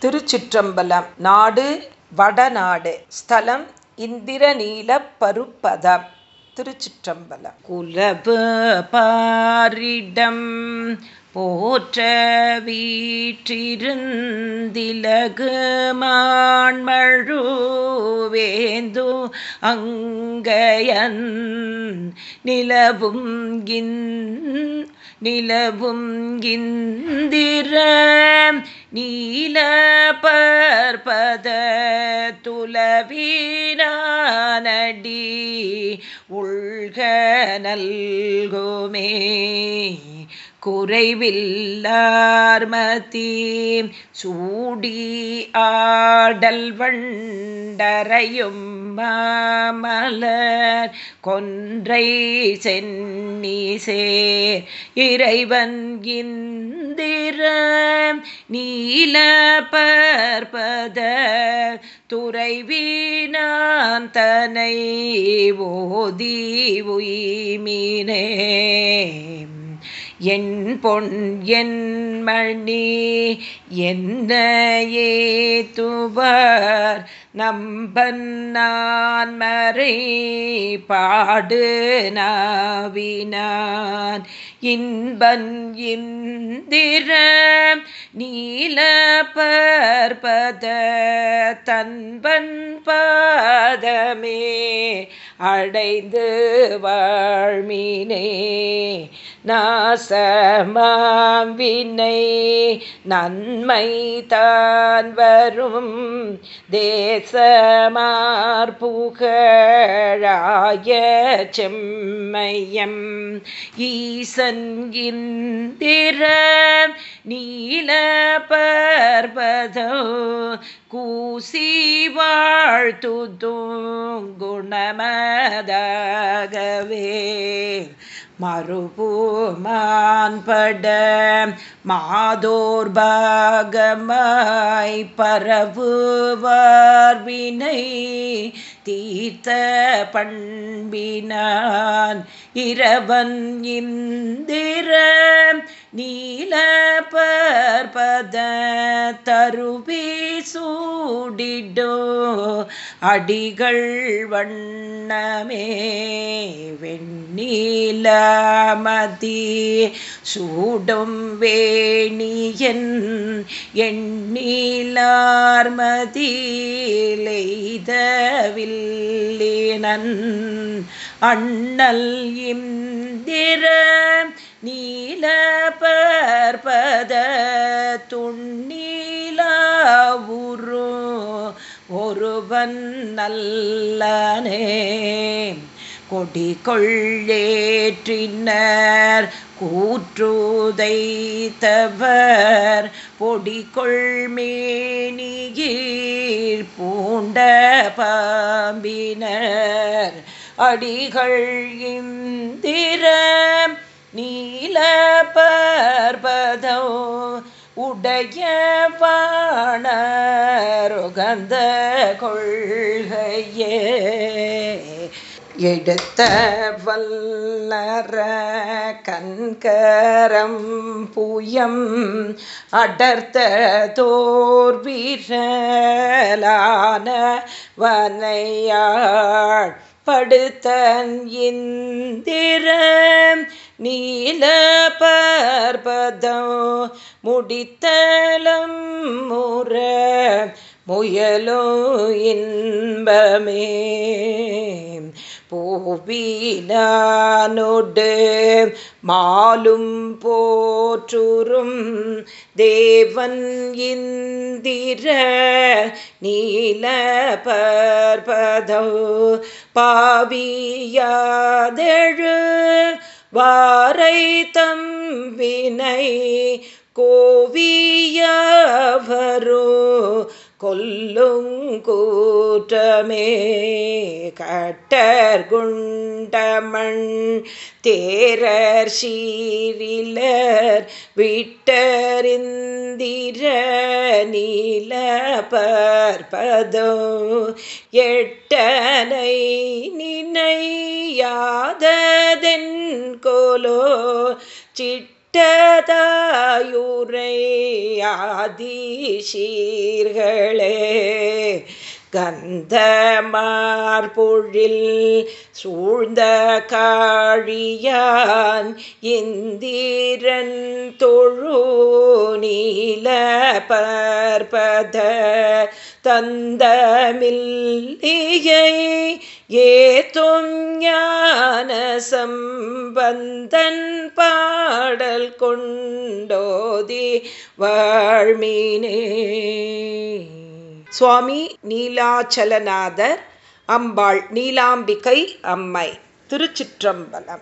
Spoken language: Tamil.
திருச்சிற்றம்பலம். நாடு வடநாடு. ஸ்தலம் இந்திரநீல பருப்பதம். திருச்சிற்றம்பலம். குலபு பாரிடம் போற்ற வீற்றிருந்திலகு மாண்மழுவேந்து அங்கயன் நிலவும் நிலவும் நிலவும் இந்திர நீல பற்பத துலவீனடி உள்க நல்குமே. குறைவில்லார்மதி சூடி ஆடல் வண்டரையும் மாமலர் கொன்றை பொன்னீசே இறைவன் இந்திர நீல பற்பத துறைவீனான் தனை ஓதி உயிமீனே. என் பொன் என் மணி என்ன ஏத்துவார் நம்பன் மறை பாடு நாவினான். இன்பன் இந்திர நீல பற்பத தன்பன் பாதமே அடைந்து வாழ்மினே. நாசமாம்பினை நன்மை தான் வரும். தேசமார்புகழாய செம்மையம். ஈசன் இந்திர நீல பர்வதோ கூசி வாழ்த்துதும் குணமதாகவே. மறுபூமான்பட மாதோர் பாகமாய் பரவுவார்வினை தீர்த்த பண்பினான் இரவன் இந்திர நீல பற்பத தருவே சூடிடோ அடிகள் வண்ணமே வெண்ணீலமதி. சூடும் வேணியன் எண்ணீலார்மதியிலெய்தவில்லினன். அண்ணல் இந்திர நீல பற்பத துண்ணீலாவுரு ஒருவன் நல்லனே. கொடி கொள்ளேற்றினர் கூற்றுதைத்தவர். பொடி கொள்மேனிகீர் பூண்ட பாம்பினர். அடிகள் இந்திர நீல பர்பதோ உடைய வாணருகந்த கொள்கையே எடுத்த வல்லற கண்கரம் புயம் அடர்த்த தோர்வீரலான வனையாள் படுத்தன் இந்திர நீல பர்பதம் முடித்தலம் முற முயலோ இன்பமே. பூவினோடு மாலும் போற்றுறும் தேவன் இந்திர நீல பர்பதோ பாவியாதெழு வாரை தம்பினை கோவியவரோ கொல்லுங்கூற்றமே கட்டர் குண்டமண் தேரர் சீரிலர் விட்டறிந்திர நீல பற்பதோ. எட்டனை நினையாததென் கோலோ. சிட்ட ஆதிஷீர்களே. கந்தமார்பொழில் சூழ்ந்த காழியான் இந்திரன் தொழு நீல பற்பத தந்தமில்லியை ஏத்தும் ஞான சம்பந்தன் பாடல் கொண்டோதி வாழ்மீனே. சுவாமி நீலாச்சலநாதர் அம்பாள் நீலாம்பிகை அம்மை திருச்சிற்றம்பலம்.